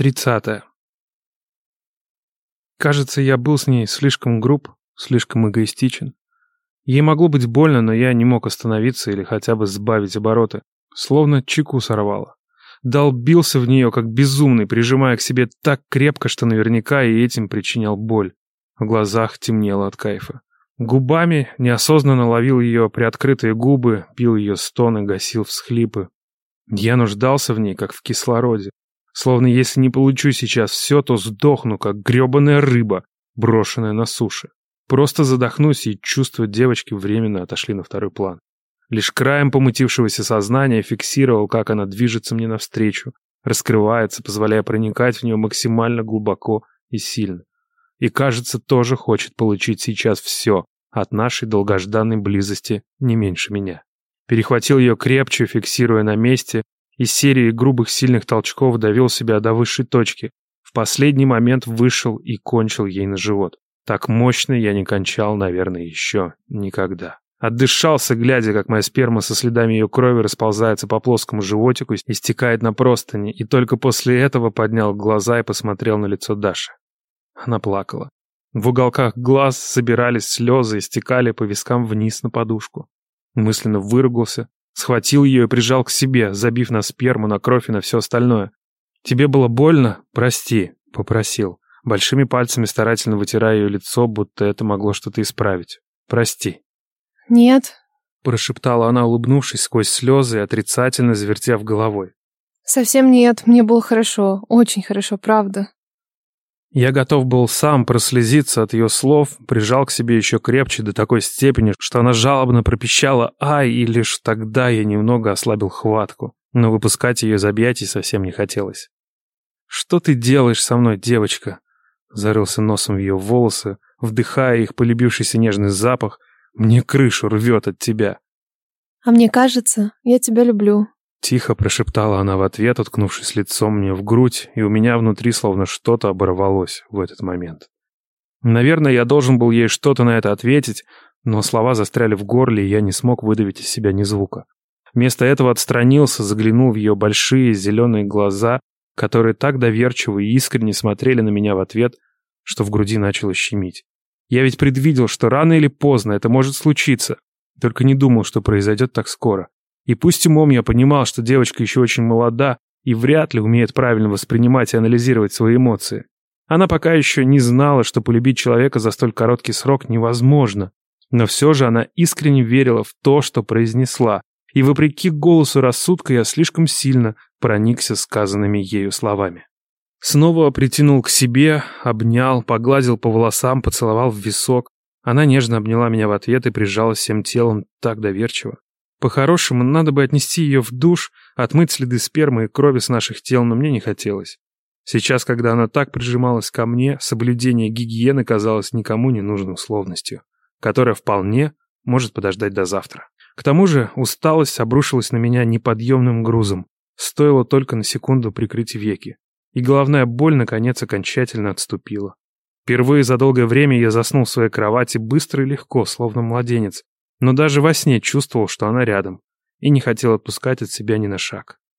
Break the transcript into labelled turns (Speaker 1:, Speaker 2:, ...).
Speaker 1: Тридцатое. Кажется, я был с ней слишком груб, слишком эгоистичен. Ей могло быть больно, но я не мог остановиться или хотя бы сбавить обороты. Словно чеку сорвало. Долбился в нее, как безумный, прижимая к себе так крепко, что наверняка и этим причинял боль. В глазах темнело от кайфа. Губами неосознанно ловил ее приоткрытые губы, пил ее стоны, гасил всхлипы. Я нуждался в ней, как в кислороде. Словно если не получу сейчас все, то сдохну, как гребаная рыба, брошенная на суше. Просто задохнусь, и чувства девочки временно отошли на второй план. Лишь краем помутившегося сознания фиксировал, как она движется мне навстречу, раскрывается, позволяя проникать в нее максимально глубоко и сильно. И, кажется, тоже хочет получить сейчас все от нашей долгожданной близости не меньше меня. Перехватил ее крепче, фиксируя на месте, из серии грубых сильных толчков довел себя до высшей точки. В последний момент вышел и кончил ей на живот. Так мощно я не кончал, наверное, еще никогда. Отдышался, глядя, как моя сперма со следами ее крови расползается по плоскому животику и стекает на простыни, и только после этого поднял глаза и посмотрел на лицо Даши. Она плакала. В уголках глаз собирались слезы и стекали по вискам вниз на подушку. Мысленно выругался, Схватил ее и прижал к себе, забив на сперму, на кровь и на все остальное. «Тебе было больно? Прости», — попросил, большими пальцами старательно вытирая ее лицо, будто это могло что-то исправить. «Прости».
Speaker 2: «Нет», —
Speaker 1: прошептала она, улыбнувшись сквозь слезы и отрицательно завертев головой.
Speaker 2: «Совсем нет, мне было хорошо, очень хорошо, правда».
Speaker 1: Я готов был сам прослезиться от ее слов, прижал к себе еще крепче до такой степени, что она жалобно пропищала «Ай!» и лишь тогда я немного ослабил хватку, но выпускать ее из объятий совсем не хотелось. «Что ты делаешь со мной, девочка?» Зарылся носом в ее волосы, вдыхая их полюбившийся нежный запах. «Мне крышу рвет от тебя».
Speaker 2: «А мне кажется, я тебя люблю»,
Speaker 1: Тихо прошептала она в ответ, уткнувшись лицом мне в грудь, и у меня внутри словно что-то оборвалось в этот момент. Наверное, я должен был ей что-то на это ответить, но слова застряли в горле, и я не смог выдавить из себя ни звука. Вместо этого отстранился, заглянул в ее большие зеленые глаза, которые так доверчиво и искренне смотрели на меня в ответ, что в груди начало щемить. Я ведь предвидел, что рано или поздно это может случиться, только не думал, что произойдет так скоро. И пусть умом я понимал, что девочка еще очень молода и вряд ли умеет правильно воспринимать и анализировать свои эмоции. Она пока еще не знала, что полюбить человека за столь короткий срок невозможно. Но все же она искренне верила в то, что произнесла, и вопреки голосу рассудка я слишком сильно проникся сказанными ею словами. Снова притянул к себе, обнял, погладил по волосам, поцеловал в висок. Она нежно обняла меня в ответ и прижалась всем телом так доверчиво. По-хорошему, надо бы отнести ее в душ, отмыть следы спермы и крови с наших тел, но мне не хотелось. Сейчас, когда она так прижималась ко мне, соблюдение гигиены казалось никому не нужной условностью, которая вполне может подождать до завтра. К тому же усталость обрушилась на меня неподъемным грузом. Стоило только на секунду прикрыть веки. И головная боль, наконец, окончательно отступила. Впервые за долгое время я заснул в своей кровати быстро и легко, словно младенец, но даже во сне чувствовал, что она рядом, и не хотел отпускать от себя ни на шаг.